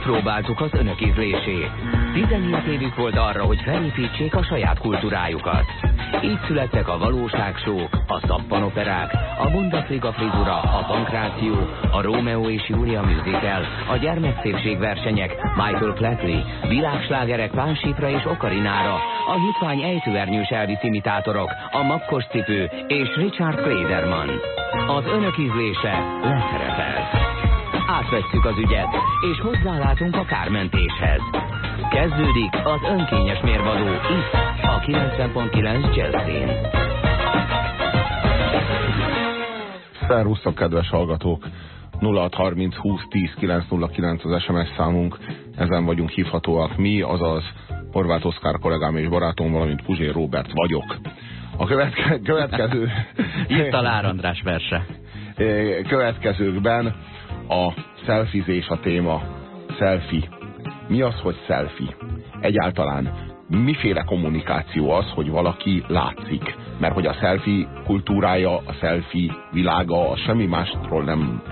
Kipróbáltuk az önök ízlését. 17 évük volt arra, hogy felépítsék a saját kultúrájukat. Így születtek a valóságsók, a szappanoperák, a Bundesliga frizura, a pankráció, a Rómeó és Júlia musical, a gyermekszépségversenyek, Michael Flatley, világslágerek Pánsipra és Okarinára, a hitvány ejtőernyős Elvis imitátorok, a makkos cipő és Richard Klederman. Az önök ízlése leszerepel. Átvesszük az ügyet, és hozzálátunk a kármentéshez. Kezdődik az önkényes mérvadó itt, a 90.9 Jazzin. Szervusztok, kedves hallgatók! 0630 20 10 909 az SMS számunk, ezen vagyunk hívhatóak mi, azaz Horváth Oszkár kollégám és barátom, valamint Puzsér Robert vagyok. A követke, következő... Itt a Lár András verse. Következőkben a szelfizés a téma. Selfie. Mi az, hogy selfie? Egyáltalán miféle kommunikáció az, hogy valaki látszik? Mert hogy a selfie kultúrája, a selfie világa, a semmi másról nem,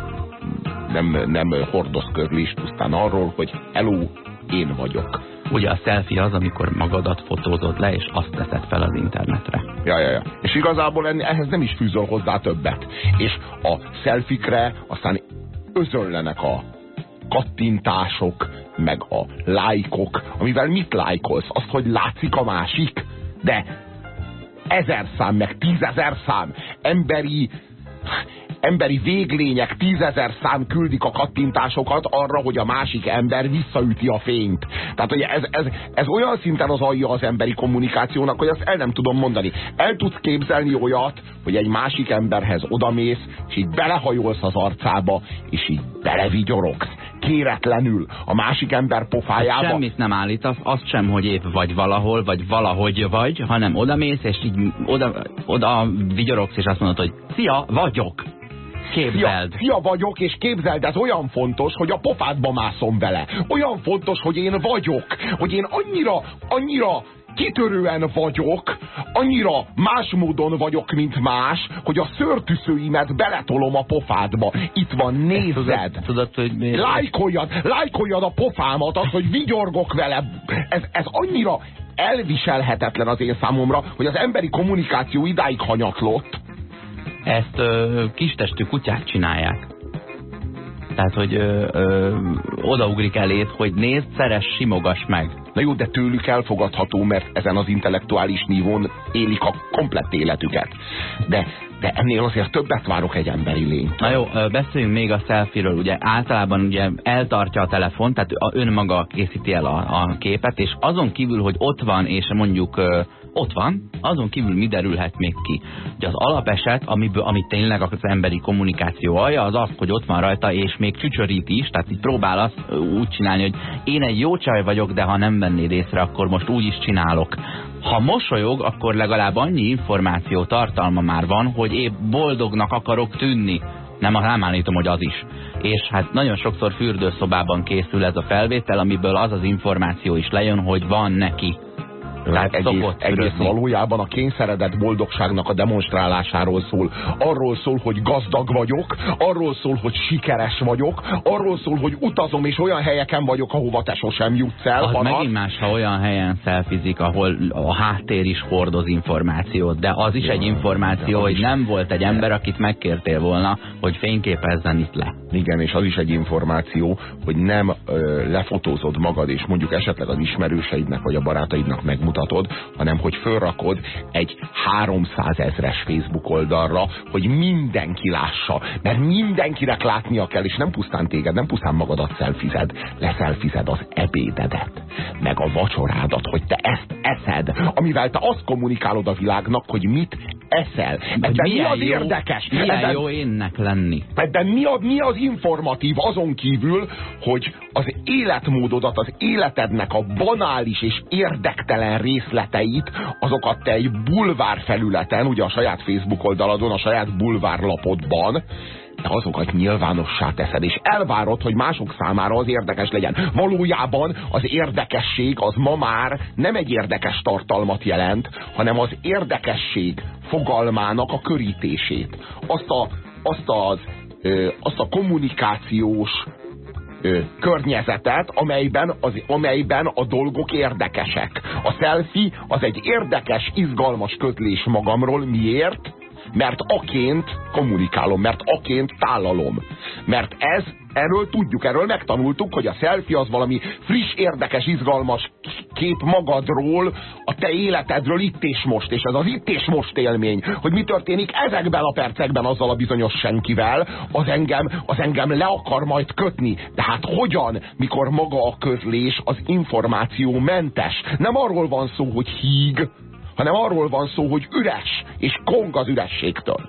nem, nem hordoz közlést, pusztán arról, hogy hello, én vagyok. Ugye a selfie az, amikor magadat fotózod le, és azt teszed fel az internetre. Ja, ja, ja. És igazából ehhez nem is fűzöl hozzá többet. És a selfikre aztán özönlenek a kattintások, meg a lájkok, amivel mit lájkolsz? Azt, hogy látszik a másik? De ezer szám, meg tízezer szám emberi emberi véglények tízezer szám küldik a kattintásokat arra, hogy a másik ember visszaüti a fényt. Tehát, hogy ez, ez, ez olyan szinten az alja az emberi kommunikációnak, hogy azt el nem tudom mondani. El tudsz képzelni olyat, hogy egy másik emberhez odamész, és így belehajolsz az arcába, és így belevigyorogsz kéretlenül a másik ember pofájába. Semmit nem állítasz, azt sem, hogy épp vagy valahol, vagy valahogy vagy, hanem odamész, és így oda, oda vigyorogsz, és azt mondod, hogy szia, vagyok. Képzeld. Fia, fia vagyok, és képzeld, ez olyan fontos, hogy a pofádba mászom vele. Olyan fontos, hogy én vagyok. Hogy én annyira, annyira kitörően vagyok, annyira más módon vagyok, mint más, hogy a szörtűszőimet beletolom a pofádba. Itt van, nézed. Tudod, tudod hogy miért? Lájkoljad, lájkoljad a pofámat, az, hogy vigyorgok vele. Ez, ez annyira elviselhetetlen az én számomra, hogy az emberi kommunikáció idáig hanyatlott, ezt ö, kistestű kutyák csinálják. Tehát, hogy ö, ö, odaugrik elét, hogy nézd, szeres, simogass meg. Na jó, de tőlük elfogadható, mert ezen az intellektuális nívón élik a komplett életüket. De, de ennél azért többet várok egy emberi lényt. Na jó, beszéljünk még a selfie-ről. Ugye általában ugye eltartja a telefon, tehát önmaga készíti el a, a képet, és azon kívül, hogy ott van, és mondjuk ott van, azon kívül mi derülhet még ki. Ugye az alapeset, amiből, amit tényleg az emberi kommunikáció alja, az az, hogy ott van rajta, és még csücsörít is, tehát így próbál azt úgy csinálni, hogy én egy jó csaj vagyok, de ha nem vennéd észre, akkor most úgy is csinálok. Ha mosolyog, akkor legalább annyi információ tartalma már van, hogy épp boldognak akarok tűnni. Nem, nem állítom, hogy az is. És hát nagyon sokszor fürdőszobában készül ez a felvétel, amiből az az információ is lejön, hogy van neki tehát egész, egész valójában a kényszeredett boldogságnak a demonstrálásáról szól. Arról szól, hogy gazdag vagyok, arról szól, hogy sikeres vagyok, arról szól, hogy utazom, és olyan helyeken vagyok, ahova te sosem jutsz el. Az megint más, ha olyan helyen szelfizik, ahol a háttér is hordoz információt, de az is ja, egy információ, hogy nem volt egy ember, akit megkértél volna, hogy fényképezzen itt le. Igen, és az is egy információ, hogy nem ö, lefotózod magad, és mondjuk esetleg az ismerőseidnek vagy a barátaidnak megmutatod, bemutatod, hanem hogy fölrakod egy 300 ezres Facebook oldalra, hogy mindenki lássa. Mert mindenkinek látnia kell, és nem pusztán téged, nem pusztán magadat szelfized, leszelfized az ebédedet, meg a vacsorádat, hogy te ezt eszed, amivel te azt kommunikálod a világnak, hogy mit eszel. Ebben mi az jó, érdekes? Milyen ebben, jó énnek lenni. Ebben mi, a, mi az informatív azon kívül, hogy az életmódodat, az életednek a banális és érdektelen részleteit, azokat te egy bulvár felületen, ugye a saját Facebook oldaladon, a saját bulvár lapodban, de azokat nyilvánossá teszed, és elvárod, hogy mások számára az érdekes legyen. Valójában az érdekesség az ma már nem egy érdekes tartalmat jelent, hanem az érdekesség fogalmának a körítését. Azt a, azt az, azt a kommunikációs ö, környezetet, amelyben, az, amelyben a dolgok érdekesek. A selfie az egy érdekes, izgalmas kötlés magamról. Miért? Mert aként kommunikálom, mert aként tálalom. Mert ez, erről tudjuk, erről megtanultuk, hogy a selfie az valami friss, érdekes, izgalmas kép magadról, a te életedről itt és most, és ez az itt és most élmény, hogy mi történik ezekben a percekben azzal a bizonyos senkivel, az engem, az engem le akar majd kötni. De hát hogyan, mikor maga a közlés az információ mentes? Nem arról van szó, hogy híg, hanem arról van szó, hogy üres, és kong az ürességtől.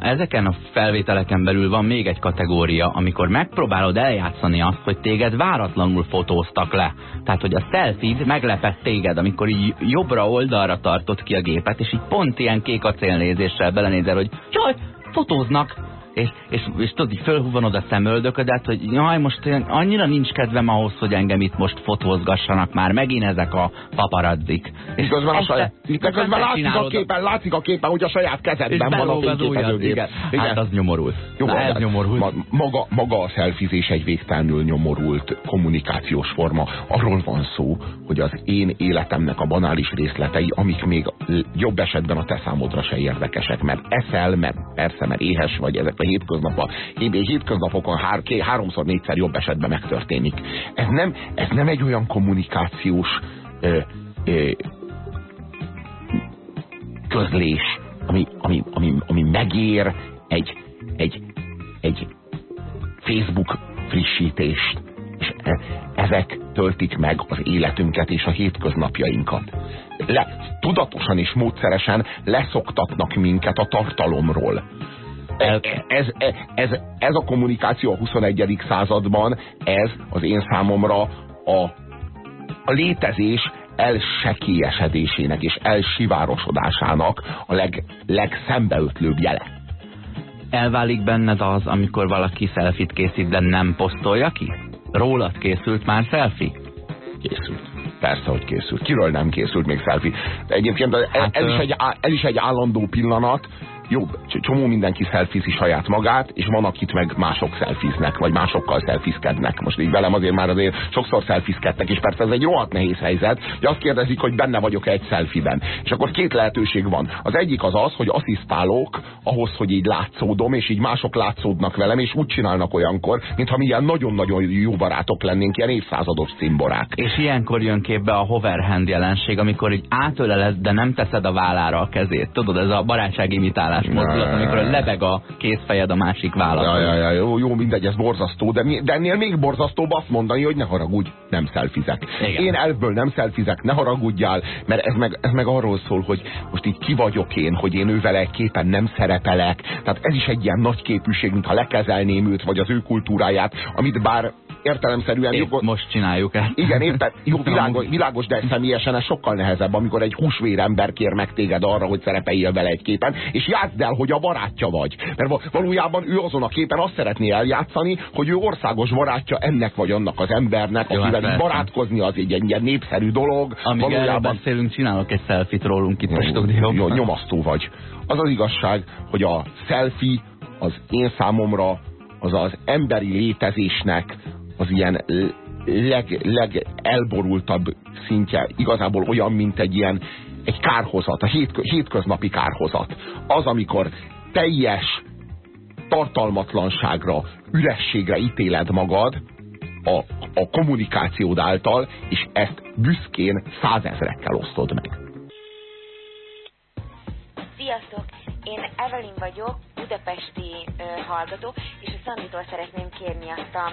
Ezeken a felvételeken belül van még egy kategória, amikor megpróbálod eljátszani azt, hogy téged váratlanul fotóztak le. Tehát, hogy a selfie meglepett téged, amikor így jobbra oldalra tartott ki a gépet, és így pont ilyen kék acélnézéssel belenézel, hogy jaj, fotóznak, és, és, és tudod, így fölhúvanod a szemöldöködet, hogy jaj, most annyira nincs kedvem ahhoz, hogy engem itt most fotózgassanak már megint ezek a paparazzik. És közben, a saját, közben látszik, a képen, látszik a képen, hogy a saját kezedben van a fényképezőgép. Igen. igen. Hát az nyomorult. Jó, Na, ez nyomorult. Ma, maga, maga a szelfizés egy végtelenül nyomorult kommunikációs forma. Arról van szó, hogy az én életemnek a banális részletei, amik még jobb esetben a te számodra se érdekesek, mert eszel, mert persze, mert éhes vagy, ezek hétköznapban, hétköznapokon hár, ké, háromszor, négyszer jobb esetben megtörténik. Ez nem, ez nem egy olyan kommunikációs ö, ö, közlés, ami, ami, ami, ami megér egy, egy, egy Facebook frissítést. És e, ezek töltik meg az életünket és a hétköznapjainkat. Le, tudatosan és módszeresen leszoktatnak minket a tartalomról ez, ez, ez, ez a kommunikáció a 21. században, ez az én számomra a, a létezés elsekélyesedésének és elsivárosodásának a leg, legszembeötlőbb jele. Elválik benned az, amikor valaki szelfit készít, de nem posztolja ki? Rólad készült már szelfi? Készült. Persze, hogy készült. Kiről nem készült még szelfi? De egyébként ez, hát, ez, is egy, ez is egy állandó pillanat, jó, csomó mindenki szelfizi saját magát, és van, akit meg mások szelfiznek, vagy másokkal szelfizkednek. Most így velem azért már azért sokszor szelfizkedtek, és persze ez egy rohadt nehéz helyzet, hogy azt kérdezik, hogy benne vagyok -e egy szelfiben. És akkor két lehetőség van. Az egyik az az, hogy asszisztálok ahhoz, hogy így látszódom, és így mások látszódnak velem, és úgy csinálnak olyankor, mintha mi ilyen nagyon-nagyon jó barátok lennénk, ilyen évszázados cimborák. És ilyenkor jön képbe a hoverhand jelenség, amikor így átöleled, de nem teszed a vállára a kezét. Tudod, ez a barátság imitálás mozdulat, amikor lebeg a kézfejed a másik vállat. Ja, ja, ja, jó, jó, mindegy, ez borzasztó, de, de ennél még borzasztóbb azt mondani, hogy ne haragudj, nem szelfizek. Igen. Én elfből nem szelfizek, ne haragudjál, mert ez meg, ez meg arról szól, hogy most így ki vagyok én, hogy én ővel egy képen nem szerepelek. Tehát ez is egy ilyen nagy képűség, mintha lekezelném őt, vagy az ő kultúráját, amit bár értelemszerűen... Épp jogos... most csináljuk ezt. Igen, érted? Jó, világos, világos, de személyesen ez sokkal nehezebb, amikor egy húsvér ember kér meg téged arra, hogy szerepeljél vele egy képen, és játszd el, hogy a barátja vagy. Mert valójában ő azon a képen azt szeretné eljátszani, hogy ő országos barátja ennek vagy annak az embernek, Jó, akivel hát barátkozni az egy ilyen népszerű dolog. Amíg valójában... beszélünk, csinálok egy selfit rólunk itt a stúdióban. Nyomasztó vagy. Az az igazság, hogy a selfie az én számomra az az emberi létezésnek az ilyen leg, legelborultabb szintje igazából olyan, mint egy ilyen egy kárhozat, a hétkö, hétköznapi kárhozat. Az, amikor teljes tartalmatlanságra, ürességre ítéled magad a, a kommunikációd által, és ezt büszkén százezrekkel osztod meg. Sziasztok! Én Evelyn vagyok, budapesti ö, hallgató, és a Szanditól szeretném kérni azt a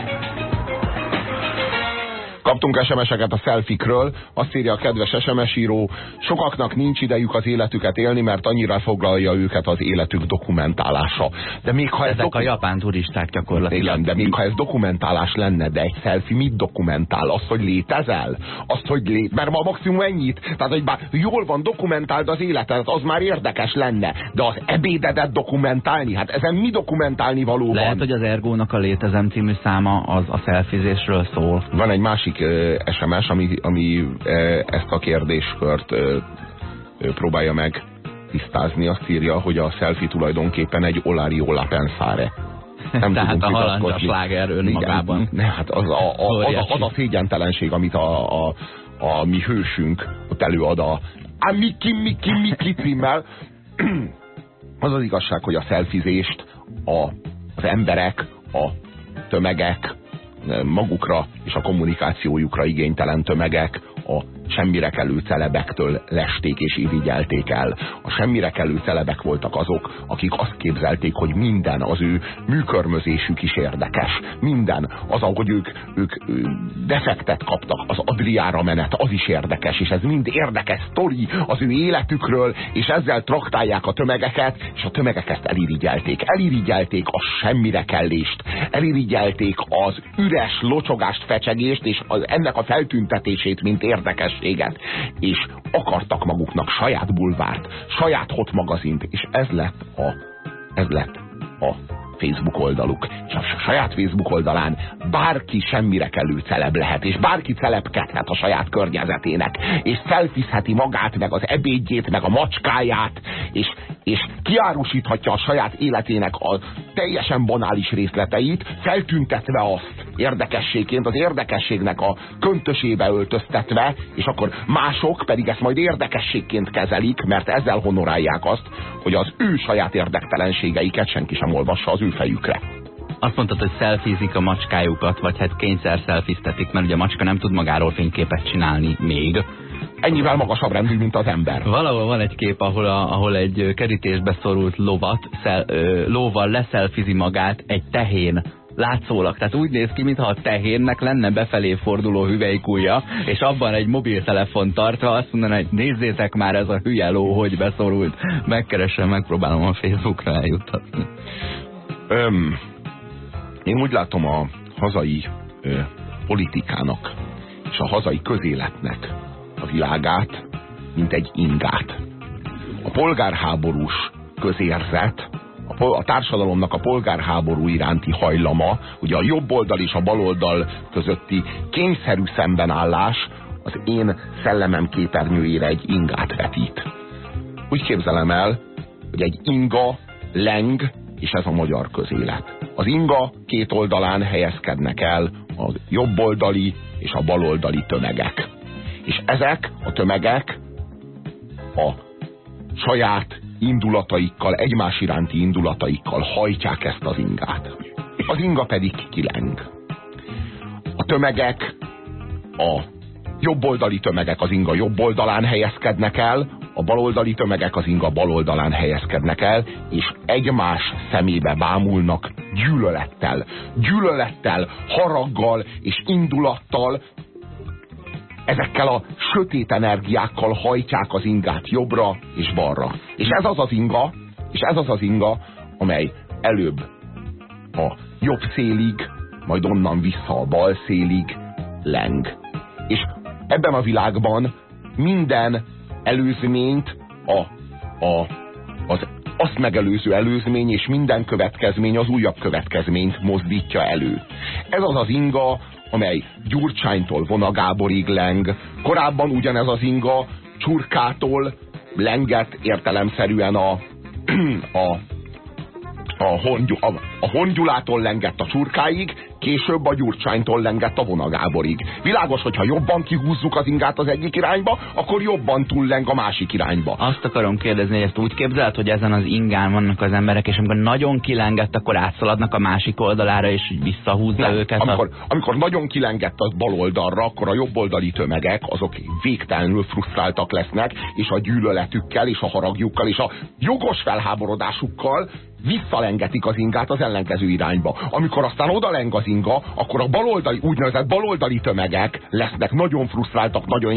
Kaptunk SMS-eket a szelfikről, azt írja a kedves SMS író, sokaknak nincs idejük az életüket élni, mert annyira foglalja őket az életük dokumentálása. De még ha Ezek ez a japán turisták gyakorlatilag. Igen, de még ha ez dokumentálás lenne, de egy selfie mit dokumentál? Azt, hogy létezel? Azt, hogy lé... Mert ma maximum ennyit. Tehát, hogy bár jól van, dokumentáld az életet, az már érdekes lenne. De az ebédedet dokumentálni? Hát ezen mi dokumentálni való Lehet, hogy az Ergónak a Létezem című száma az a szelfizésről szól. Van egy másik uh, SMS, ami, ami ezt a kérdéskört próbálja meg tisztázni. Azt írja, hogy a selfie tulajdonképpen egy Olario Pensare. Nem Tehát a halandzsa sláger önmagában. Ne, hát az a, a, az, a, az a szégyentelenség, amit a, a, a mi hősünk ott előad a, a Miki, Miki, Miki címmel. Az az igazság, hogy a szelfizést a, az emberek, a tömegek magukra és a kommunikációjukra igénytelen tömegek a semmire kelő celebektől lesték és irigyelték el. A semmire kelő celebek voltak azok, akik azt képzelték, hogy minden az ő műkörmözésük is érdekes. Minden az, ahogy ők, ők defektet kaptak, az Adriára menet, az is érdekes, és ez mind érdekes sztori az ő életükről, és ezzel traktálják a tömegeket, és a tömegek ezt elirigyelték. Elirigyelték a semmire kellést, elirigyelték az üres locsogást, fecsegést, és az, ennek a feltüntetését, mint érdekes közösséget, és akartak maguknak saját bulvárt, saját hot magazint, és ez lett a, ez lett a Facebook oldaluk. És a saját Facebook oldalán bárki semmire kellő celeb lehet, és bárki celebkedhet a saját környezetének, és szelfizheti magát, meg az ebédjét, meg a macskáját, és, és kiárusíthatja a saját életének a teljesen banális részleteit, feltüntetve azt érdekességként, az érdekességnek a köntösébe öltöztetve, és akkor mások pedig ezt majd érdekességként kezelik, mert ezzel honorálják azt, hogy az ő saját érdektelenségeiket senki sem olvassa az ő fejükre. Azt mondtad, hogy szelfizik a macskájukat, vagy hát kényszer szelfiztetik, mert ugye a macska nem tud magáról fényképet csinálni még. Ennyivel magasabb rendű, mint az ember. Valahol van egy kép, ahol, a, ahol egy kerítésbe szorult lovat, szel, ö, lóval leszelfizi magát egy tehén látszólag. Tehát úgy néz ki, mintha a tehénnek lenne befelé forduló hüvelykúja, és abban egy mobiltelefon tartva azt mondaná, hogy nézzétek már ez a hülye ló, hogy beszorult. Megkeresem, megpróbálom a Facebookra eljutatni. Öm, én úgy látom a hazai ö, politikának és a hazai közéletnek a világát, mint egy ingát. A polgárháborús közérzet, a, társadalomnak a polgárháború iránti hajlama, ugye a jobb oldal és a bal oldal közötti kényszerű szembenállás az én szellemem képernyőjére egy ingát vetít. Úgy képzelem el, hogy egy inga leng, és ez a magyar közélet. Az inga két oldalán helyezkednek el a jobboldali és a baloldali tömegek. És ezek a tömegek a saját indulataikkal, egymás iránti indulataikkal hajtják ezt az ingát. Az inga pedig kileng. A tömegek, a jobboldali tömegek az inga jobb oldalán helyezkednek el, a baloldali tömegek az inga baloldalán helyezkednek el, és egymás szemébe bámulnak gyűlölettel. Gyűlölettel, haraggal és indulattal ezekkel a sötét energiákkal hajtják az ingát jobbra és balra. És ez az az inga, és ez az az inga, amely előbb a jobb szélig, majd onnan vissza a bal szélig leng. És ebben a világban minden előzményt a, a, az azt megelőző előzmény és minden következmény az újabb következményt mozdítja elő. Ez az az inga, amely Gyurcsánytól Vonagáborig leng. Korábban ugyanez az inga Csurkától lengett értelemszerűen a, a, a, hongyú, a, a hongyulától lengett a csurkáig, később a Gyurcsánytól lengett a vonagáborig. Világos, hogyha jobban kihúzzuk az ingát az egyik irányba, akkor jobban túlleng a másik irányba. Azt akarom kérdezni, hogy ezt úgy képzelt, hogy ezen az ingán vannak az emberek, és amikor nagyon kilengett, akkor átszaladnak a másik oldalára, és visszahúzza Nem, őket. Amikor, a... amikor nagyon kilengett a bal oldalra, akkor a jobboldali tömegek, azok végtelenül frusztráltak lesznek, és a gyűlöletükkel, és a haragjukkal, és a jogos felháborodásukkal visszalengetik az ingát az ellenkező irányba. Amikor aztán odaleng az inga, akkor a baloldali, úgynevezett baloldali tömegek lesznek nagyon frusztráltak, nagyon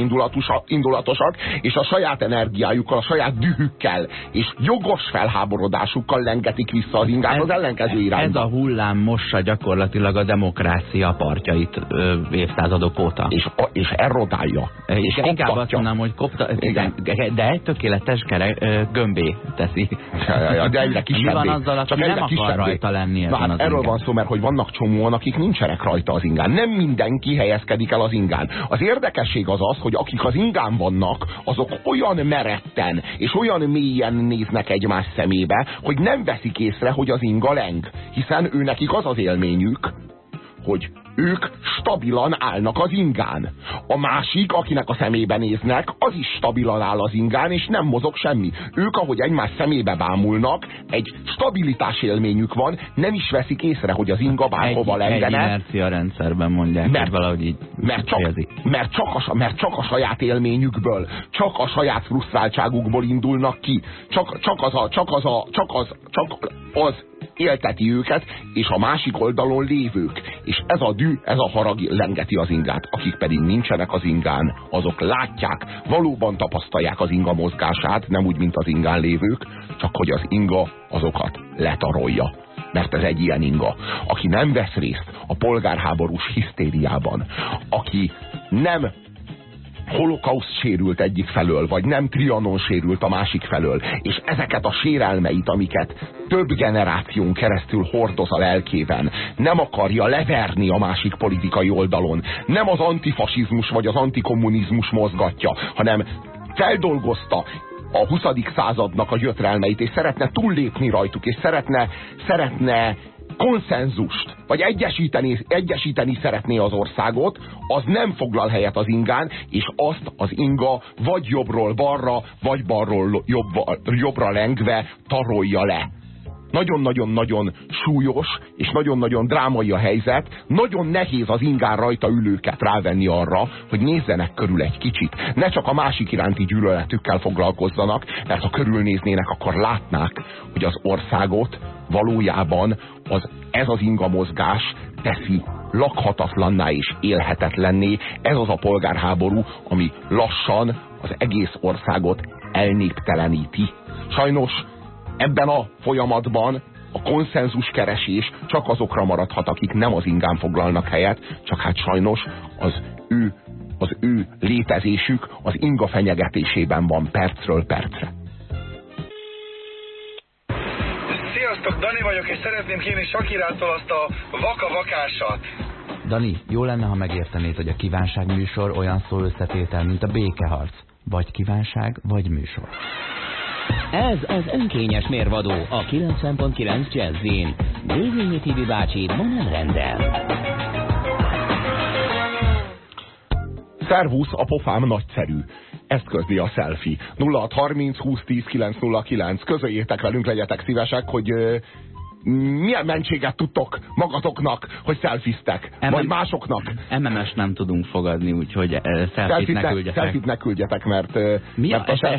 indulatosak, és a saját energiájukkal, a saját dühükkel és jogos felháborodásukkal lengetik vissza az ingát ez, az ellenkező irányba. Ez a hullám mossa gyakorlatilag a demokrácia partjait ö, évszázadok óta. És, a, és erodálja. És, és inkább azt mondanám, hogy kopta, igen. de egy tökéletes kere, gömbé teszi. Ja, ja, ja, de egyre kisebbé. Mi van azzal, aki Csak nem akar kisebbé. rajta lenni ezen hát erről van szó, mert hogy vannak csomóan, akik nincsenek rajta az ingán. Nem mindenki helyezkedik el az ingán. Az érdekesség az az, hogy akik az ingán vannak, azok olyan meretten és olyan mélyen néznek egymás szemébe, hogy nem veszik észre, hogy az inga leng. Hiszen ő nekik az az élményük, hogy ők stabilan állnak az ingán. A másik, akinek a szemébe néznek, az is stabilan áll az ingán, és nem mozog semmi. Ők, ahogy egymás szemébe bámulnak, egy stabilitás élményük van, nem is veszik észre, hogy az inga bárhova lengene. Egy inercia rendszerben mondják, mert, valahogy így mert csak, mert, csak a, mert csak a saját élményükből, csak a saját frusztráltságukból indulnak ki. Csak, csak az a, csak az a, csak az, csak az élteti őket, és a másik oldalon lévők. És ez a dű, ez a harag lengeti az ingát. Akik pedig nincsenek az ingán, azok látják, valóban tapasztalják az inga mozgását, nem úgy, mint az ingán lévők, csak hogy az inga azokat letarolja mert ez egy ilyen inga. Aki nem vesz részt a polgárháborús hisztériában, aki nem holokauszt sérült egyik felől, vagy nem Trianon sérült a másik felől, és ezeket a sérelmeit, amiket több generáción keresztül hordoz a lelkében, nem akarja leverni a másik politikai oldalon, nem az antifasizmus vagy az antikommunizmus mozgatja, hanem feldolgozta a 20. századnak a gyötrelmeit, és szeretne túllépni rajtuk, és szeretne, szeretne konszenzust, vagy egyesíteni, egyesíteni szeretné az országot, az nem foglal helyet az ingán, és azt az inga vagy jobbról balra, vagy balról jobb, jobbra lengve tarolja le nagyon-nagyon-nagyon súlyos, és nagyon-nagyon drámai a helyzet, nagyon nehéz az ingán rajta ülőket rávenni arra, hogy nézzenek körül egy kicsit. Ne csak a másik iránti gyűlöletükkel foglalkozzanak, mert ha körülnéznének, akkor látnák, hogy az országot valójában az, ez az inga mozgás teszi lakhatatlanná és élhetetlenné. Ez az a polgárháború, ami lassan az egész országot elnépteleníti. Sajnos ebben a folyamatban a konszenzus keresés csak azokra maradhat, akik nem az ingán foglalnak helyet, csak hát sajnos az ő, az ő létezésük az inga fenyegetésében van percről percre. Sziasztok, Dani vagyok, és szeretném kérni Sakirától azt a vaka-vakásat. Dani, jó lenne, ha megértenéd, hogy a kívánság műsor olyan szó összetétel, mint a békeharc. Vagy kívánság, vagy műsor. Ez az önkényes mérvadó a 90.9 Jazzin. Dévényi TV bácsi ma nem rendel. Szervusz, a pofám nagyszerű. Ezt közli a selfie. 0630 20 10 909. Közöljétek velünk, legyetek szívesek, hogy milyen mentséget tudtok magatoknak, hogy szelfiztek, vagy másoknak. MMS nem tudunk fogadni, úgyhogy szelfit ne küldjetek. Szelfit ne küldjetek, mert... Mi mert a,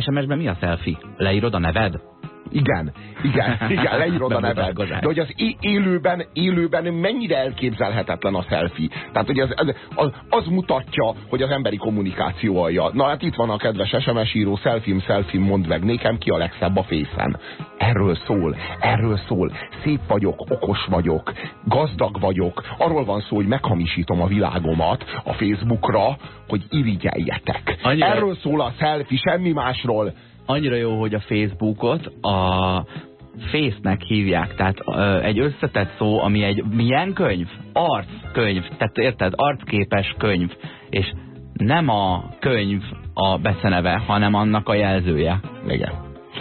SMS-ben mi a selfie? Leírod a neved? Igen, igen, igen, leírod a neved. De hogy az élőben, élőben mennyire elképzelhetetlen a selfie. Tehát, hogy az, az, az, mutatja, hogy az emberi kommunikáció alja. Na hát itt van a kedves SMS író, selfie selfie mond meg nékem, ki a legszebb a fészen. Erről szól, erről szól. Szép vagyok, okos vagyok, gazdag vagyok. Arról van szó, hogy meghamisítom a világomat a Facebookra, hogy irigyeljetek. Annyira... Erről szól a selfie, semmi másról annyira jó, hogy a Facebookot a Face-nek hívják, tehát ö, egy összetett szó, ami egy milyen könyv? Arckönyv, tehát érted? Arcképes könyv, és nem a könyv a beszeneve, hanem annak a jelzője. Igen.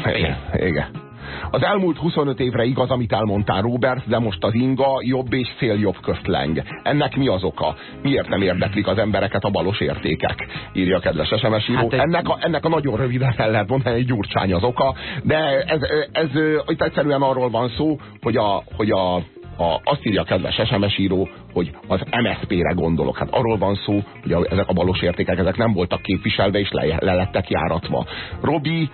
Igen. Igen. Az elmúlt 25 évre igaz, amit elmondtál Robert, de most az inga jobb és szél jobb közleng. Ennek mi az oka? Miért nem érdeklik az embereket a balos értékek? Írja a kedves SMS író. Hát ennek, a, ennek a nagyon röviden el lehet mondani, hogy gyurcsány az oka, de ez, ez, ez itt egyszerűen arról van szó, hogy a, hogy a a, azt írja a kedves SMS író, hogy az MSZP-re gondolok. Hát arról van szó, hogy a, ezek a balos értékek ezek nem voltak képviselve, és le, le lettek járatva. Robi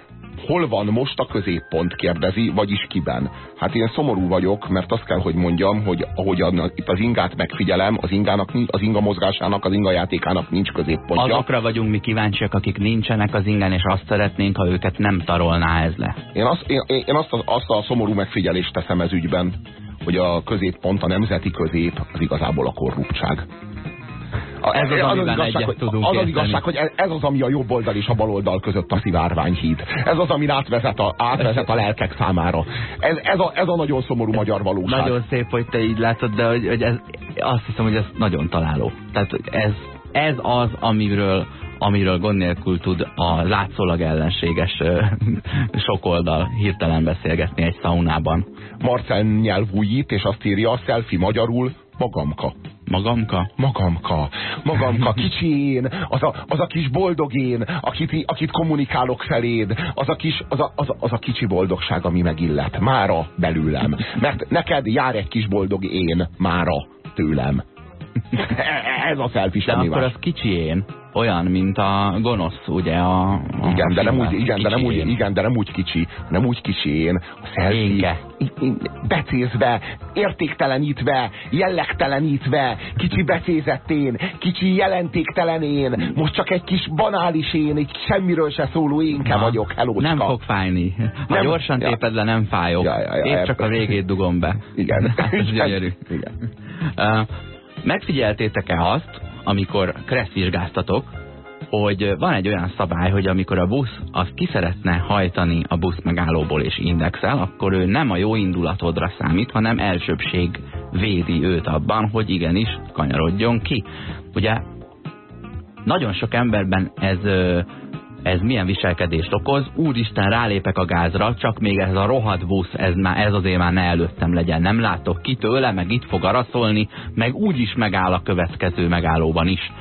hol van most a középpont, kérdezi, vagyis kiben. Hát én szomorú vagyok, mert azt kell, hogy mondjam, hogy ahogyan itt az ingát megfigyelem, az ingának, az inga mozgásának, az inga játékának nincs középpontja. Azokra vagyunk mi kíváncsiak, akik nincsenek az ingán, és azt szeretnénk, ha őket nem tarolná ez le. Én azt, én, én azt, a, azt a szomorú megfigyelést teszem ez ügyben, hogy a középpont, a nemzeti közép az igazából a korruptság. Ez az, az, az igazság, tudunk az, az igazság, hogy ez az, ami a jobb oldal és a bal oldal között a szivárványhíd. Ez az, ami átvezet a, átvezet a lelkek számára. Ez, ez, a, ez a nagyon szomorú magyar valóság. Nagyon szép, hogy te így látod, de hogy, hogy ez, azt hiszem, hogy ez nagyon találó. Tehát ez, ez az, amiről amiről gond nélkül tud a látszólag ellenséges sok oldal hirtelen beszélgetni egy szaunában. Marcel nyelvújít, és azt írja a selfie magyarul, magamka. Magamka? Magamka. Magamka, kicsi én, az a, az a kis boldog én, akit, akit kommunikálok feléd, az a, kis, az, a, az, a, az a kicsi boldogság, ami megillet. Mára belőlem. Mert neked jár egy kis boldog én mára tőlem. Ez a selfie De akkor az kicsi én olyan, mint a gonosz, ugye a, a igen, de nem úgy, igen, de nem úgy, igen, de nem úgy kicsi, nem úgy kicsi én, a selfie, becézve, értéktelenítve, jellegtelenítve, kicsi becézett én, kicsi jelentéktelen én, most csak egy kis banális én, egy semmiről se szóló énke Na, vagyok, helócska. Nem fog fájni. Ha nem, gyorsan ja. téped le, nem fájok. Ja, ja, ja, Én csak a végét dugom be. Igen. Ez gyönyörű. Igen. Uh, megfigyeltétek-e azt, amikor kresszvizsgáztatok, hogy van egy olyan szabály, hogy amikor a busz az ki szeretne hajtani a busz megállóból és indexel, akkor ő nem a jó indulatodra számít, hanem elsőbség védi őt abban, hogy igenis kanyarodjon ki. Ugye nagyon sok emberben ez ez milyen viselkedést okoz, úristen rálépek a gázra, csak még ez a rohadt busz, ez, már, ez azért már ne előttem legyen, nem látok ki tőle, meg itt fog araszolni, meg úgy is megáll a következő megállóban is.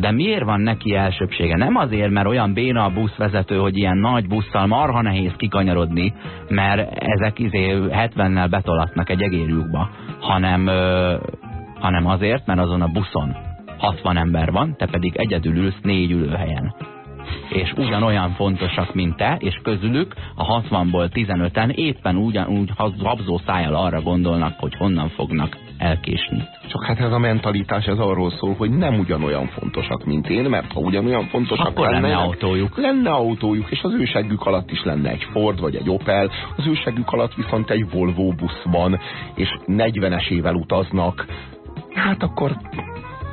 De miért van neki elsőbsége? Nem azért, mert olyan béna a buszvezető, hogy ilyen nagy busszal marha nehéz kikanyarodni, mert ezek izé 70-nel betolatnak egy egérjukba, hanem, hanem azért, mert azon a buszon 60 ember van, te pedig egyedül ülsz négy ülőhelyen és ugyanolyan fontosak, mint te, és közülük a 60-ból 15-en éppen ugyanúgy habzó szájjal arra gondolnak, hogy honnan fognak elkésni. Csak hát ez a mentalitás, ez arról szól, hogy nem ugyanolyan fontosak, mint én, mert ha ugyanolyan fontosak Akkor lenne autójuk. Lenne autójuk, és az ő seggük alatt is lenne egy Ford vagy egy Opel, az ő seggük alatt viszont egy Volvo busz van, és 40-es évvel utaznak, hát akkor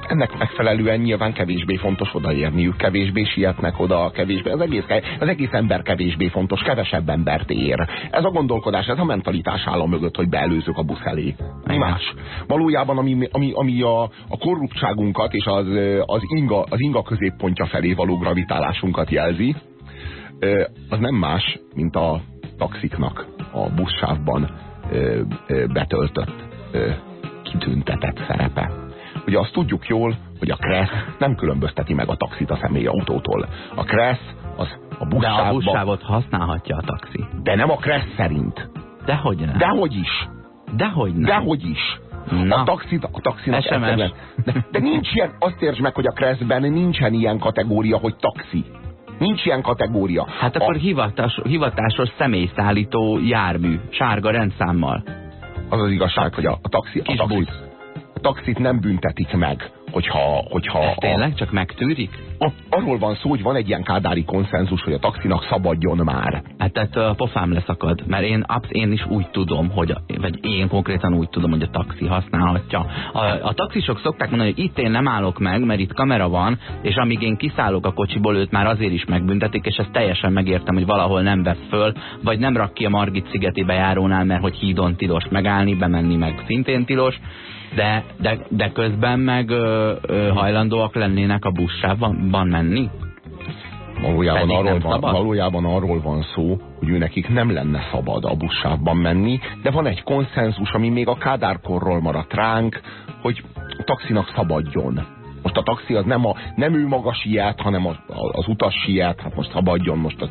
ennek megfelelően nyilván kevésbé fontos odaérniük, kevésbé sietnek oda, kevésbé, az egész, az egész ember kevésbé fontos, kevesebb embert ér. Ez a gondolkodás, ez a mentalitás áll a mögött, hogy beelőzök a busz elé. Mi más? Valójában, ami, ami, ami a, a korruptságunkat és az, az, inga, az inga középpontja felé való gravitálásunkat jelzi, az nem más, mint a taxiknak a buszsávban betöltött kitüntetett szerepe. Ugye azt tudjuk jól, hogy a Kressz nem különbözteti meg a taxit a személyautótól. A Kressz az a buszsávba... De a buszsávot használhatja a taxi. De nem a Kressz szerint. Dehogy nem. Dehogy is. Dehogy nem. Dehogy is. Na. A, taxit, a taxinak SMS. De, de nincs ilyen, azt értsd meg, hogy a Kresszben nincsen ilyen kategória, hogy taxi. Nincs ilyen kategória. Hát akkor a... hivatás, hivatásos személyszállító jármű, sárga rendszámmal. Az az igazság, hogy a, a taxi, a taxi, taxit nem büntetik meg, hogyha... hogyha Ez tényleg csak megtűrik? A, arról van szó, hogy van egy ilyen kádári konszenzus, hogy a taxinak szabadjon már. Hát tehát a pofám leszakad, mert én, absz, én is úgy tudom, hogy, vagy én konkrétan úgy tudom, hogy a taxi használhatja. A, a taxisok szokták mondani, hogy itt én nem állok meg, mert itt kamera van, és amíg én kiszállok a kocsiból, őt már azért is megbüntetik, és ezt teljesen megértem, hogy valahol nem vesz föl, vagy nem rak ki a Margit szigeti bejárónál, mert hogy hídon tilos megállni, bemenni meg szintén tilos de, de, de közben meg ö, ö, hajlandóak lennének a buszsában menni? Valójában arról, van, valójában arról van szó, hogy ő nekik nem lenne szabad a buszsávban menni, de van egy konszenzus, ami még a kádárkorról maradt ránk, hogy taxinak szabadjon Most a taxi az nem, a, nem ő maga siet, hanem az, az utas siet, hát most szabadjon most a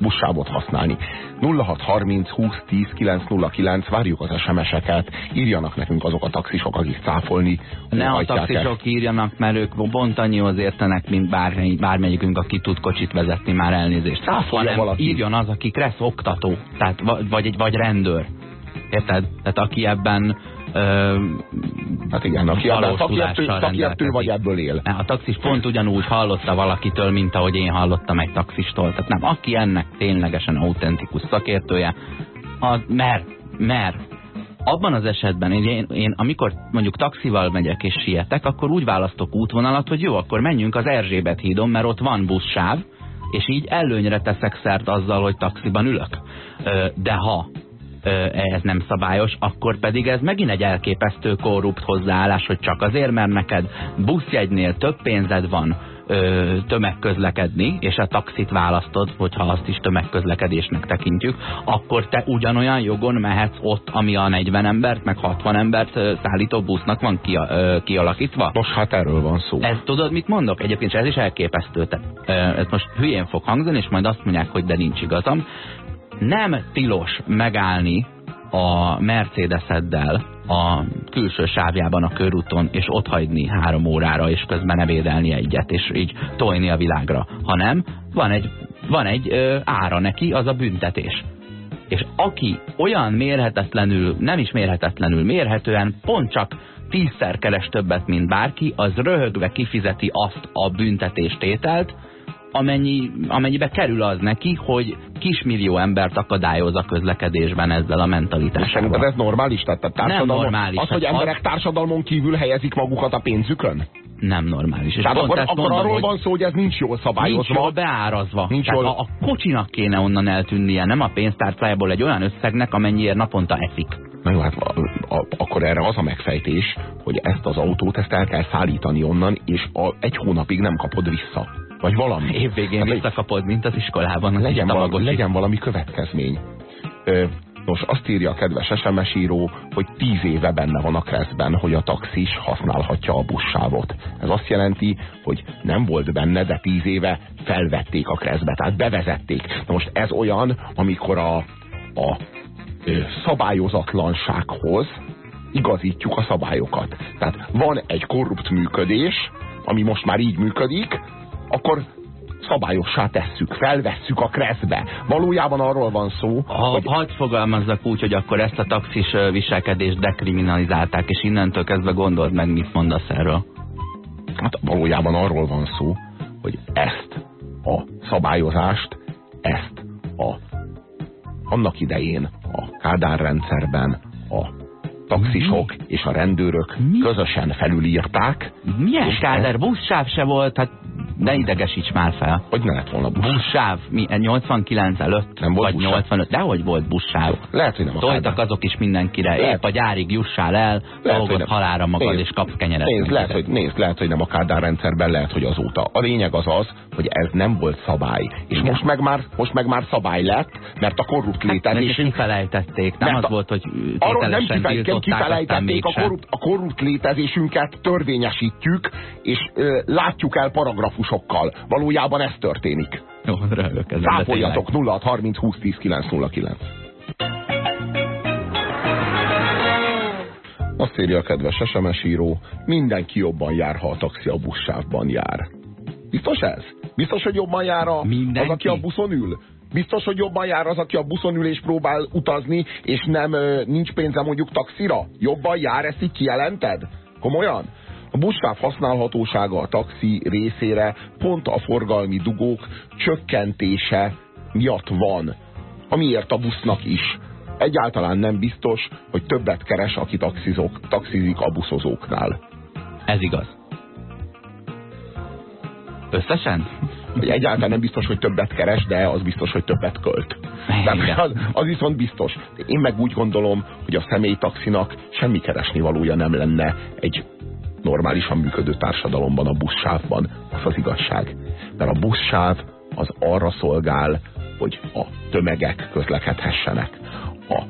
buszsávot használni. 0630 20 10 909, várjuk az SMS-eket, írjanak nekünk azok a taxisok, akik cáfolni Ne a taxisok el. írjanak, mert ők pont annyihoz értenek, mint bármely, bármelyikünk, aki tud kocsit vezetni, már elnézést. Cáfolja valaki. írjon az, aki kressz oktató, tehát, vagy, vagy rendőr. Érted? Tehát aki ebben hát igen, aki ebben szakértő, szakértő vagy ebből él. A taxis pont ugyanúgy hallotta valakitől, mint ahogy én hallottam egy taxistól. Tehát nem, aki ennek ténylegesen autentikus szakértője, a, mer, mer. Abban az esetben, én, én amikor mondjuk taxival megyek és sietek, akkor úgy választok útvonalat, hogy jó, akkor menjünk az Erzsébet hídon, mert ott van buszsáv, és így előnyre teszek szert azzal, hogy taxiban ülök. De ha ez nem szabályos, akkor pedig ez megint egy elképesztő korrupt hozzáállás, hogy csak azért, mert neked buszjegynél több pénzed van, ö, tömegközlekedni, és a taxit választod, hogyha azt is tömegközlekedésnek tekintjük, akkor te ugyanolyan jogon mehetsz ott, ami a 40 embert, meg 60 embert szállító busznak van ki, ö, kialakítva. Most hát erről van szó. Ez tudod, mit mondok? Egyébként ez is elképesztő. Te, ö, ez most hülyén fog hangzani, és majd azt mondják, hogy de nincs igazam nem tilos megállni a Mercedeseddel a külső sávjában a körúton, és ott hagyni három órára, és közben nevédelni egyet, és így tojni a világra, hanem van egy, van egy ö, ára neki, az a büntetés. És aki olyan mérhetetlenül, nem is mérhetetlenül, mérhetően pont csak tízszer keres többet, mint bárki, az röhögve kifizeti azt a büntetéstételt, amennyi, amennyibe kerül az neki, hogy kismillió embert akadályoz a közlekedésben ezzel a mentalitással. Szerinted ez normális? Tehát a nem normális. Az, hogy emberek társadalmon kívül helyezik magukat a pénzükön? nem normális. És Tehát akkor, akkor mondom, arról van szó, hogy ez nincs jól szabályozva. Nincs jól beárazva. Nincs Tehát jól... a, a kocsinak kéne onnan eltűnnie, nem a pénztárcájából egy olyan összegnek, amennyiért naponta eszik. Na jó, hát a, a, akkor erre az a megfejtés, hogy ezt az autót ezt el kell szállítani onnan, és a, egy hónapig nem kapod vissza. Vagy valami. Évvégén hát, visszakapod, mint az iskolában. Legyen, valami, legyen valami következmény. Ö, Nos, azt írja a kedves SMS író, hogy tíz éve benne van a kreszben, hogy a taxis használhatja a buszsávot. Ez azt jelenti, hogy nem volt benne, de tíz éve felvették a kreszbe, tehát bevezették. Na most ez olyan, amikor a, a szabályozatlansághoz igazítjuk a szabályokat. Tehát van egy korrupt működés, ami most már így működik, akkor szabályossá tesszük, felvesszük a kreszbe. Valójában arról van szó, ha, hogy... Hadd fogalmazzak úgy, hogy akkor ezt a taxis viselkedést dekriminalizálták, és innentől kezdve gondold meg, mit mondasz erről. Hát valójában arról van szó, hogy ezt a szabályozást, ezt a annak idején a Kádár rendszerben a taxisok Mi? és a rendőrök Mi? közösen felülírták. Milyen Kádár buszsáv se volt? Hát ne idegesíts már fel. Hogy ne lett volna buszsáv. Buszsáv, mi, 89 előtt? Nem volt Vagy buszsáv. 85, dehogy volt buszsáv. Lehet, hogy nem Toltak azok is mindenkire. Lehet. Épp a gyárig jussál el, dolgod halára magad, nézd, és kapsz kenyeret. Nézd, lehet, hogy, nézd, lehet, hogy nem a Kádár rendszerben, lehet, hogy azóta. A lényeg az az, hogy ez nem volt szabály. És most meg, már, most meg már szabály lett, mert a korrupt hát, létezésünk... kifelejtették. Nem az a, volt, hogy arról nem kifej, kifelejtették a korrupt, a korrupt létezésünket, törvényesítjük, és ö, látjuk el paragrafusokkal. Valójában ez történik. Jó, röhögök ezen. Száfoljatok 0 30 20 10 909. Azt írja a kedves SMS író, mindenki jobban jár, ha a taxi a buszsávban jár. Biztos ez? Biztos, hogy jobban jár a, az, aki a buszon ül? Biztos, hogy jobban jár az, aki a buszon ül és próbál utazni, és nem nincs pénze mondjuk taxira? Jobban jár, ezt így kijelented? Komolyan? A buszsáv használhatósága a taxi részére pont a forgalmi dugók csökkentése miatt van. Amiért a busznak is. Egyáltalán nem biztos, hogy többet keres, aki taxizok, taxizik a buszozóknál. Ez igaz. Összesen? Hogy egyáltalán nem biztos, hogy többet keres, de az biztos, hogy többet költ. Tehát az, az viszont biztos. Én meg úgy gondolom, hogy a személytaxinak semmi keresni valója nem lenne egy normálisan működő társadalomban, a buszsávban. Az az igazság. Mert a buszsáv az arra szolgál, hogy a tömegek közlekedhessenek. A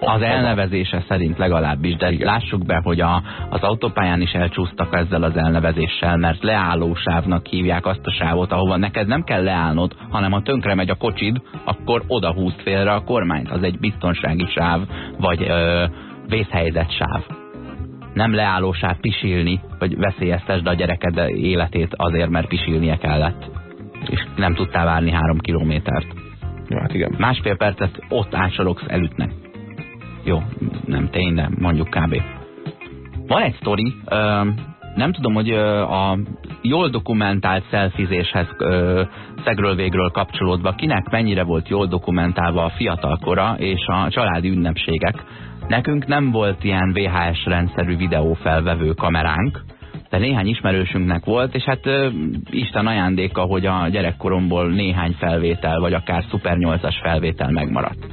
Az elnevezése szerint legalábbis, de Igen. lássuk be, hogy a, az autópályán is elcsúsztak ezzel az elnevezéssel, mert leállósávnak hívják azt a sávot, ahova neked nem kell leállnod, hanem ha tönkre megy a kocsid, akkor oda húz félre a kormányt. Az egy biztonsági sáv, vagy ö, vészhelyzet sáv. Nem leállósáv pisilni, hogy veszélyeztesd a gyereked életét azért, mert pisilnie kellett. És nem tudtál várni három kilométert. Ja, hát igen. Másfél percet ott átsorogsz, elütnek. Jó, nem tény, de mondjuk kb. Van egy sztori, nem tudom, hogy a jól dokumentált szelfizéshez szegről végről kapcsolódva kinek mennyire volt jól dokumentálva a fiatalkora és a családi ünnepségek. Nekünk nem volt ilyen VHS rendszerű videófelvevő kameránk, de néhány ismerősünknek volt, és hát ö, Isten ajándéka, hogy a gyerekkoromból néhány felvétel, vagy akár Super 8-as felvétel megmaradt.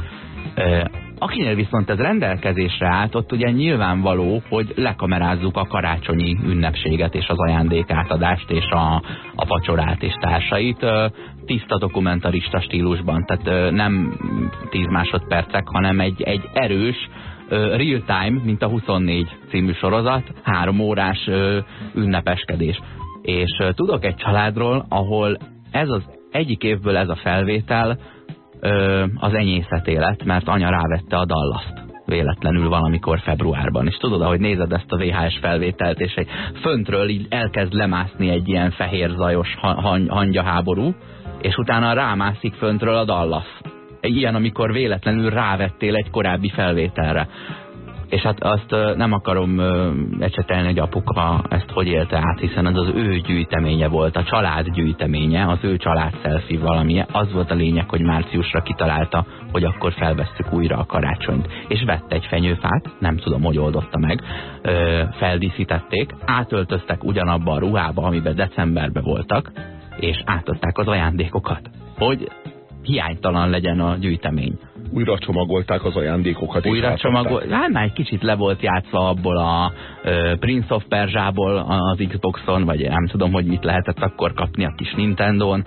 Ö, Akinél viszont ez rendelkezésre állt, ott ugye nyilvánvaló, hogy lekamerázzuk a karácsonyi ünnepséget és az ajándékátadást és a, a vacsorát és társait tiszta dokumentarista stílusban, tehát nem 10 másodpercek, hanem egy, egy erős, real time, mint a 24 című sorozat, három órás ünnepeskedés. És tudok egy családról, ahol ez az egyik évből ez a felvétel az enyészet élet, mert anya rávette a dallaszt véletlenül valamikor februárban. És tudod, ahogy nézed ezt a VHS felvételt, és egy föntről így elkezd lemászni egy ilyen fehér zajos hangyaháború, és utána rámászik föntről a Dallas. Ilyen, amikor véletlenül rávettél egy korábbi felvételre. És hát azt nem akarom ecsetelni, hogy apuka ezt hogy élte át, hiszen az az ő gyűjteménye volt, a család gyűjteménye, az ő család selfie valami. Az volt a lényeg, hogy márciusra kitalálta, hogy akkor felvesszük újra a karácsonyt. És vette egy fenyőfát, nem tudom, hogy oldotta meg, feldíszítették, átöltöztek ugyanabba a ruhába, amiben decemberben voltak, és átadták az ajándékokat. Hogy hiánytalan legyen a gyűjtemény. Újra csomagolták az ajándékokat. Újra csomagolták. Hát már egy kicsit le volt játszva abból a Prince of Persia-ból az Xboxon, vagy nem tudom, hogy mit lehetett akkor kapni a kis Nintendo-n.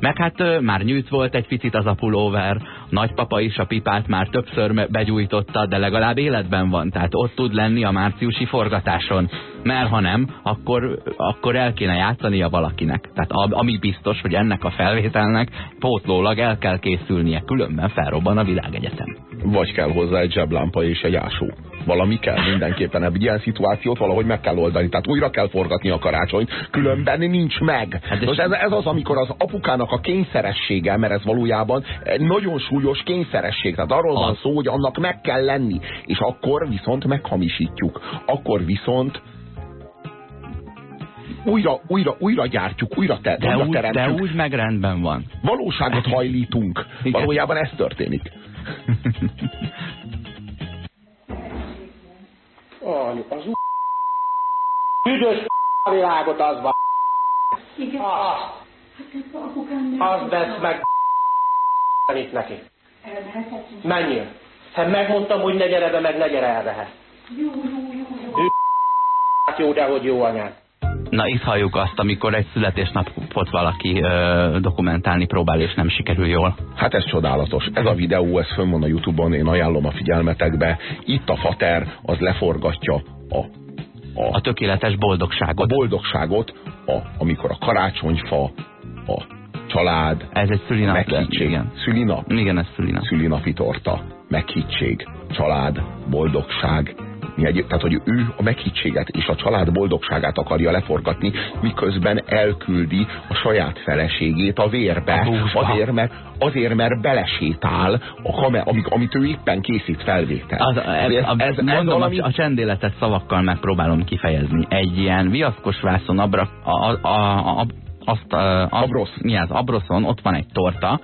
Meg hát ö, már nyűjt volt egy picit az a pulóver, a nagypapa is a pipát már többször begyújtotta, de legalább életben van, tehát ott tud lenni a márciusi forgatáson. Mert ha nem, akkor, akkor el kéne játszania valakinek. Tehát ami biztos, hogy ennek a felvételnek pótlólag el kell készülnie, különben felrobban a világegyetem. Vagy kell hozzá egy zseblámpa és egy ásó valami kell mindenképpen. Egy ilyen szituációt valahogy meg kell oldani. Tehát újra kell forgatni a karácsonyt, különben nincs meg. Hát Most ez, ez az, amikor az apukának a kényszeressége, mert ez valójában nagyon súlyos kényszeresség. Tehát arról van szó, hogy annak meg kell lenni. És akkor viszont meghamisítjuk. Akkor viszont újra, újra, újra gyártjuk, újra, te, de újra úgy, teremtjük. De úgy meg rendben van. Valóságot hajlítunk. Igen. Valójában ez történik. Anyu, az ú... Üdös a világot az van. Igen. Azt. Hát azt vesz meg itt neki. Menjél. Hát megmondtam, hogy ne gyere be, meg ne gyere erre. Jó, jó, jó. jó. Hát jó, de hogy jó anyád. Na itt halljuk azt, amikor egy születésnapot valaki ö, dokumentálni próbál, és nem sikerül jól. Hát ez csodálatos. Ez a videó, ez fönn van a Youtube-on, én ajánlom a figyelmetekbe. Itt a fater, az leforgatja a a, a tökéletes boldogságot. A boldogságot, a, amikor a karácsonyfa, a család, ez egy szülinap, meghittség. Igen. Szülinap? Igen, ez szülinap. Szülinapi torta, meghittség, család, boldogság, egy, tehát, hogy ő a meghittséget és a család boldogságát akarja leforgatni, miközben elküldi a saját feleségét a vérbe. A azért, mert, azért, mert belesétál, a kamer, amik, amit ő éppen készít felvétel. Az, ez, ez, ez, ez mondom, valami... a csendéletet szavakkal megpróbálom kifejezni. Egy ilyen viaszkos vászon abra, a, a, a, a azt, uh, Abrosz. Mi az? Abroszon, ott van egy torta,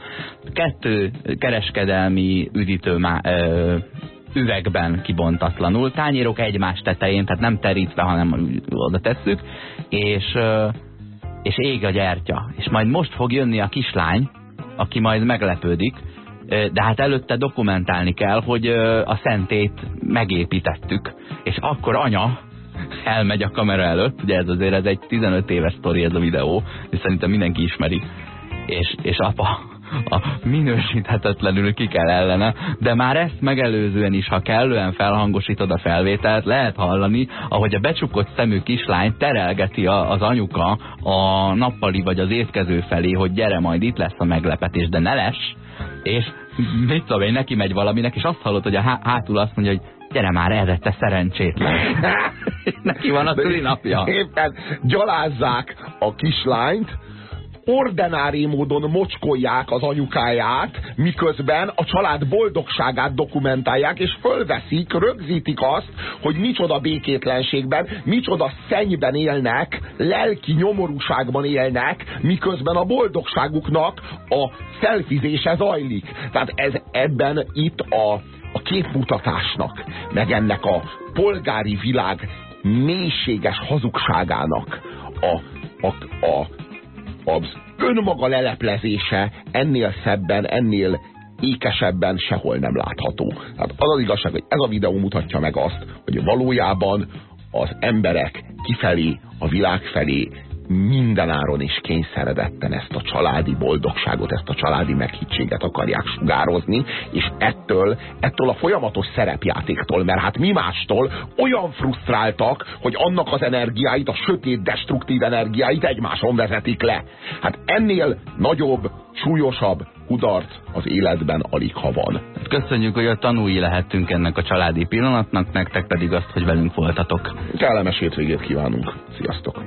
kettő kereskedelmi üdítő má, uh, üvegben kibontatlanul, tányérok egymás tetején, tehát nem terítve, hanem oda tesszük, és, és ég a gyertya. És majd most fog jönni a kislány, aki majd meglepődik, de hát előtte dokumentálni kell, hogy a szentét megépítettük, és akkor anya elmegy a kamera előtt, ugye ez azért ez egy 15 éves sztori ez a videó, és szerintem mindenki ismeri, és, és apa a minősíthetetlenül ki kell ellene, de már ezt megelőzően is, ha kellően felhangosítod a felvételt, lehet hallani, ahogy a becsukott szemű kislány terelgeti a, az anyuka a nappali vagy az étkező felé, hogy gyere majd itt lesz a meglepetés, de ne lesz, és mit tudom én, neki megy valaminek, és azt hallod, hogy a há hátul azt mondja, hogy gyere már erre, te szerencsétlen. neki van a napja. Éppen gyalázzák a kislányt, ordinári módon mocskolják az anyukáját, miközben a család boldogságát dokumentálják, és fölveszik, rögzítik azt, hogy micsoda békétlenségben, micsoda szennyben élnek, lelki nyomorúságban élnek, miközben a boldogságuknak a szelfizése zajlik. Tehát ez ebben itt a, a képmutatásnak, meg ennek a polgári világ mélységes hazugságának a, a, a az önmaga leleplezése ennél szebben, ennél ékesebben sehol nem látható. Tehát az az igazság, hogy ez a videó mutatja meg azt, hogy valójában az emberek kifelé, a világ felé mindenáron is kényszeredetten ezt a családi boldogságot, ezt a családi meghittséget akarják sugározni, és ettől, ettől a folyamatos szerepjátéktól, mert hát mi mástól olyan frusztráltak, hogy annak az energiáit, a sötét, destruktív energiáit egymáson vezetik le. Hát ennél nagyobb, súlyosabb kudarc az életben alig ha van. Köszönjük, hogy a tanúi lehettünk ennek a családi pillanatnak, nektek pedig azt, hogy velünk voltatok. Kellemes hétvégét kívánunk. Sziasztok!